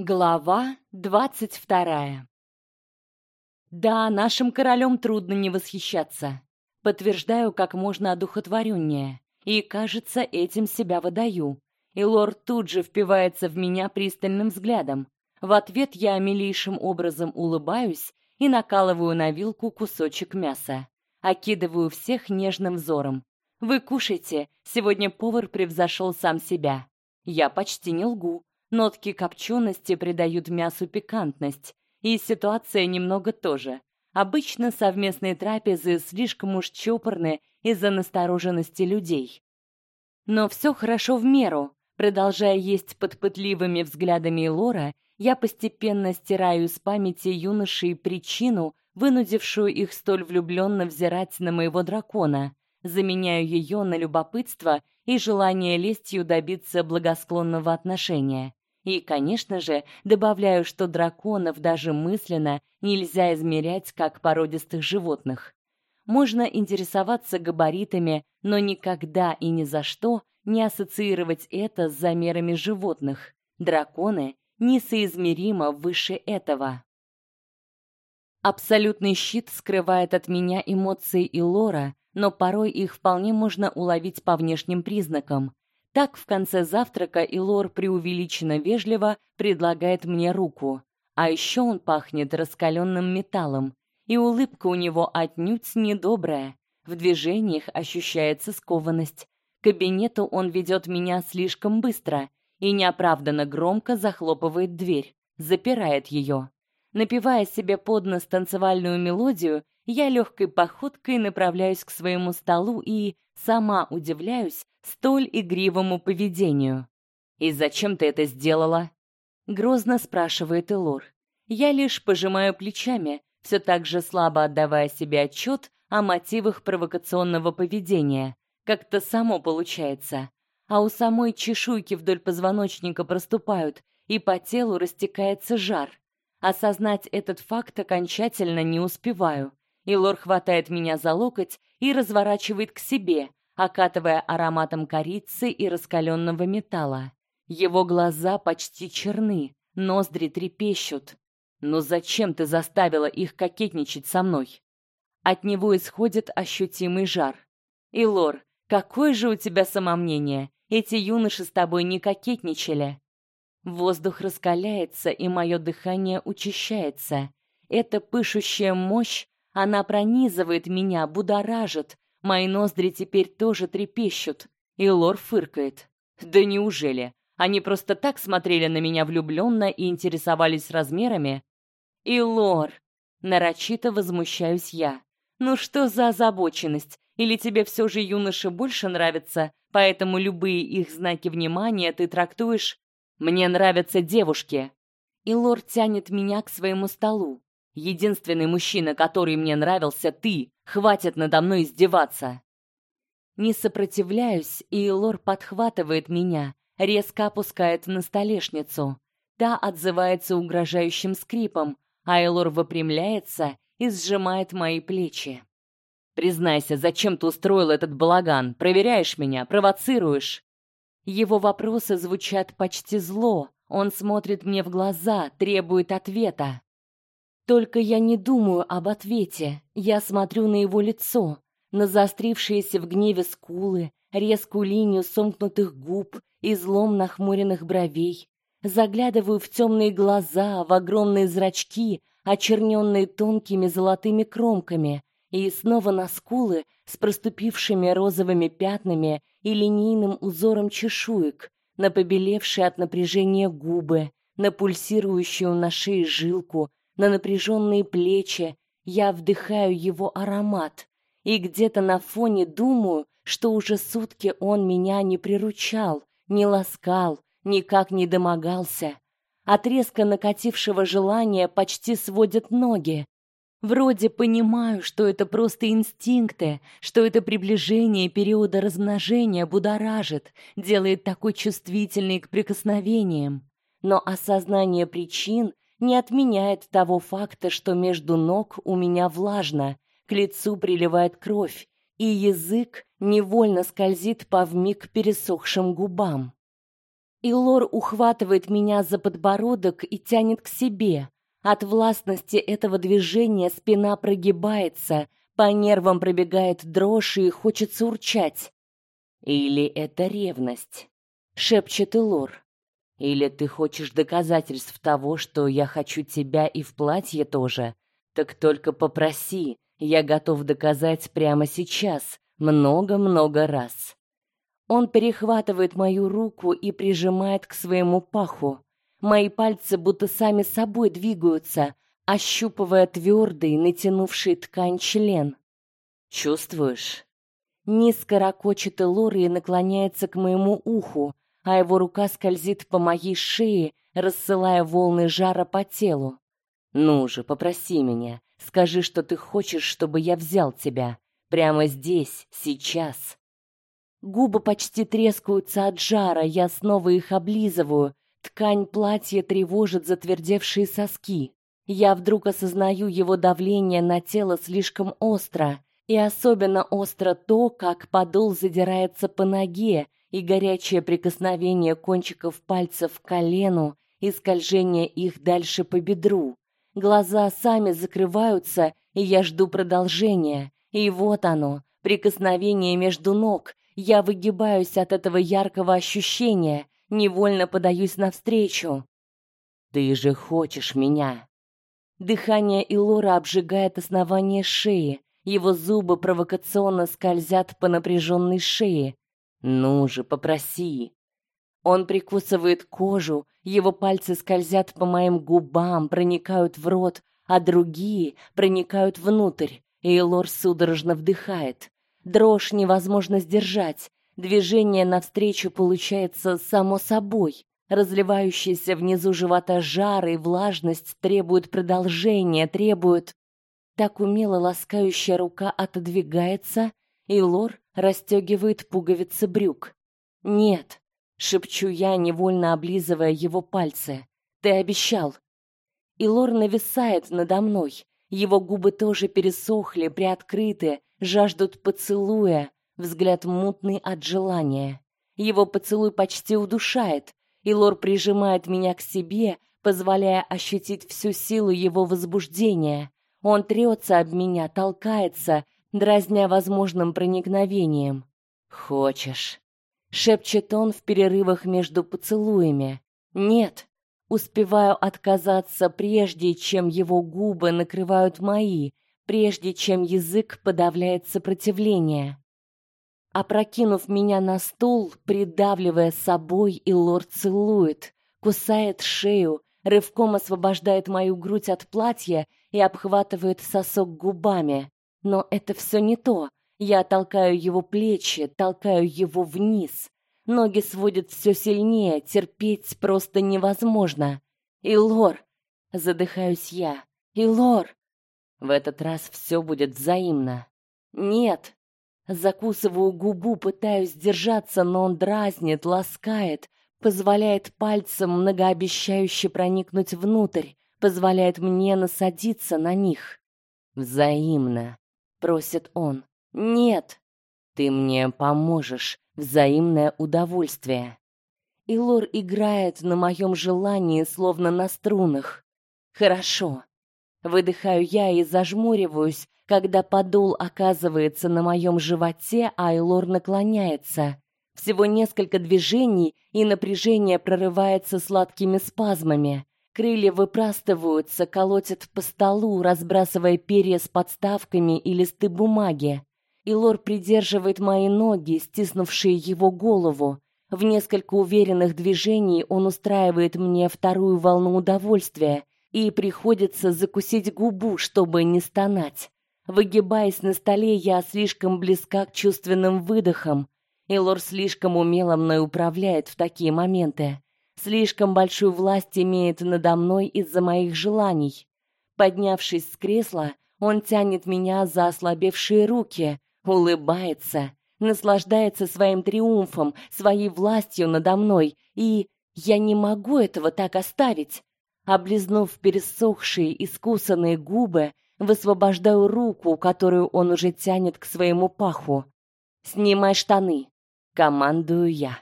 Глава двадцать вторая. Да, нашим королем трудно не восхищаться. Подтверждаю как можно одухотвореннее. И, кажется, этим себя выдаю. И лорд тут же впивается в меня пристальным взглядом. В ответ я милейшим образом улыбаюсь и накалываю на вилку кусочек мяса. Окидываю всех нежным взором. Вы кушайте, сегодня повар превзошел сам себя. Я почти не лгу. Нотки копчености придают мясу пикантность, и ситуация немного тоже. Обычно совместные трапезы слишком уж чопорны из-за настороженности людей. Но все хорошо в меру. Продолжая есть под пытливыми взглядами Лора, я постепенно стираю с памяти юношей причину, вынудившую их столь влюбленно взирать на моего дракона, заменяю ее на любопытство и желание лестью добиться благосклонного отношения. И, конечно же, добавляю, что драконов даже мысленно нельзя измерять как породистых животных. Можно интересоваться габаритами, но никогда и ни за что не ассоциировать это с замерами животных. Драконы несоизмеримо выше этого. Абсолютный щит скрывает от меня эмоции и лора, но порой их вполне можно уловить по внешним признакам. Так в конце завтрака Илор преувеличенно вежливо предлагает мне руку. А еще он пахнет раскаленным металлом, и улыбка у него отнюдь не добрая. В движениях ощущается скованность. К кабинету он ведет меня слишком быстро и неоправданно громко захлопывает дверь, запирает ее. Напевая себе под нос танцевальную мелодию, я легкой походкой направляюсь к своему столу и сама удивляюсь, столь игривому поведению. «И зачем ты это сделала?» — грозно спрашивает Элор. Я лишь пожимаю плечами, все так же слабо отдавая себе отчет о мотивах провокационного поведения. Как-то само получается. А у самой чешуйки вдоль позвоночника проступают, и по телу растекается жар. Осознать этот факт окончательно не успеваю. Илор хватает меня за локоть и разворачивает к себе, окатывая ароматом корицы и раскаленного металла. Его глаза почти черны, ноздри трепещут. Но зачем ты заставила их кокетничать со мной? От него исходит ощутимый жар. Илор, какое же у тебя самомнение? Эти юноши с тобой не кокетничали. Воздух раскаляется, и мое дыхание учащается. Эта пышущая мощь, она пронизывает меня, будоражит, Мои ноздри теперь тоже трепещут, и Лор фыркает. Да неужели? Они просто так смотрели на меня влюбленно и интересовались размерами? И Лор, нарочито возмущаюсь я. Ну что за озабоченность? Или тебе все же юноши больше нравятся, поэтому любые их знаки внимания ты трактуешь «мне нравятся девушки». И лор тянет меня к своему столу. Единственный мужчина, который мне нравился, ты. Хватит надо мной издеваться. Не сопротивляюсь, и Лор подхватывает меня, резко опускает на столешницу. Та отзывается угрожающим скрипом, а Элор выпрямляется и сжимает мои плечи. Признайся, зачем ты устроил этот балаган? Проверяешь меня, провоцируешь? Его вопросы звучат почти зло. Он смотрит мне в глаза, требует ответа. Только я не думаю об ответе. Я смотрю на его лицо, на заострившиеся в гневе скулы, резкую линию сомкнутых губ, излом нахмуренных бровей. Заглядываю в темные глаза, в огромные зрачки, очерненные тонкими золотыми кромками, и снова на скулы с проступившими розовыми пятнами и линейным узором чешуек, на побелевшие от напряжения губы, на пульсирующую на шее жилку, на напряженные плечи, я вдыхаю его аромат, и где-то на фоне думаю, что уже сутки он меня не приручал, не ласкал, никак не домогался. От резко накатившего желания почти сводят ноги. Вроде понимаю, что это просто инстинкты, что это приближение периода размножения будоражит, делает такой чувствительной к прикосновениям. Но осознание причин не отменяет того факта, что между ног у меня влажно, к лицу приливает кровь, и язык невольно скользит по вмиг пересохшим губам. И Лор ухватывает меня за подбородок и тянет к себе. От властности этого движения спина прогибается, по нервам пробегает дрожь и хочется урчать. Или это ревность? шепчет Илор. Или ты хочешь доказательств того, что я хочу тебя и в платье тоже? Так только попроси, я готов доказать прямо сейчас, много-много раз. Он перехватывает мою руку и прижимает к своему паху. Мои пальцы будто сами собой двигаются, ощупывая твердый, натянувший ткань член. Чувствуешь? Низко ракочет Лори и наклоняется к моему уху, а его рука скользит по моей шее, рассылая волны жара по телу. Ну же, попроси меня, скажи, что ты хочешь, чтобы я взял тебя прямо здесь, сейчас. Губы почти трескаются от жара, я снова их облизываю. Ткань платья тревожит затвердевшие соски. Я вдруг осознаю его давление на тело слишком остро, и особенно остро то, как подол задирается по ноге, и горячее прикосновение кончиков пальцев к колену и скольжение их дальше по бедру. Глаза сами закрываются, и я жду продолжения. И вот оно, прикосновение между ног. Я выгибаюсь от этого яркого ощущения, невольно подаюсь навстречу. Ты же хочешь меня. Дыхание Илора обжигает основание шеи, его зубы провокационно скользят по напряженной шее. Ну же, попроси. Он прикусывает кожу, его пальцы скользят по моим губам, проникают в рот, а другие проникают внутрь. И Лор судорожно вдыхает. Дрожь невозможно сдержать. Движение навстречу получается само собой. Разливающийся внизу живота жар и влажность требуют продолжения, требуют так умело ласкающая рука отодвигается, и Лор расстегивает пуговицы брюк. "Нет", шепчу я, невольно облизывая его пальцы. "Ты обещал". И Лор нависает надо мной. Его губы тоже пересохли, приоткрыты, жаждут поцелуя, взгляд мутный от желания. Его поцелуй почти удушает, и Лор прижимает меня к себе, позволяя ощутить всю силу его возбуждения. Он трется об меня, толкается, дразня возможным проникновением. Хочешь? шепчет он в перерывах между поцелуями. Нет. Успеваю отказаться прежде, чем его губы накрывают мои, прежде чем язык подавляет сопротивление. Опрокинув меня на стул, придавливая собой, и лорд целует, кусает шею, рывком освобождает мою грудь от платья и обхватывает сосок губами. Но это все не то. Я толкаю его плечи, толкаю его вниз. Ноги сводят все сильнее, терпеть просто невозможно. И лор, задыхаюсь я. И лор. В этот раз все будет взаимно. Нет. Закусываю губу, пытаюсь держаться, но он дразнит, ласкает, позволяет пальцем многообещающе проникнуть внутрь, позволяет мне насадиться на них. Взаимно, просит он. Нет. Ты мне поможешь. Взаимное удовольствие. И Лор играет на моем желании, словно на струнах. Хорошо. Выдыхаю я и зажмуриваюсь, когда подол оказывается на моем животе, а Элор наклоняется. Всего несколько движений, и напряжение прорывается сладкими спазмами. Крылья выпрастываются, колотят по столу, разбрасывая перья с подставками и листы бумаги. И Лор придерживает мои ноги, стиснувшие его голову. В несколько уверенных движений он устраивает мне вторую волну удовольствия, и приходится закусить губу, чтобы не стонать. Выгибаясь на столе, я слишком близка к чувственным выдохам, и Лор слишком умело мной управляет в такие моменты слишком большую власть имеет надо мной из-за моих желаний. Поднявшись с кресла, он тянет меня за ослабевшие руки, улыбается, наслаждается своим триумфом, своей властью надо мной, и я не могу этого так оставить. Облизнув пересохшие, искусанные губы, высвобождаю руку, которую он уже тянет к своему паху. Снимай штаны, командую я.